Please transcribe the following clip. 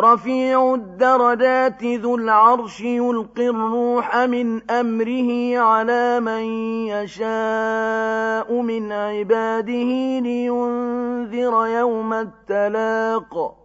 رفيع الدرجات ذو العرش يلقي الروح من أمره على من يشاء من عباده لينذر يوم التلاق.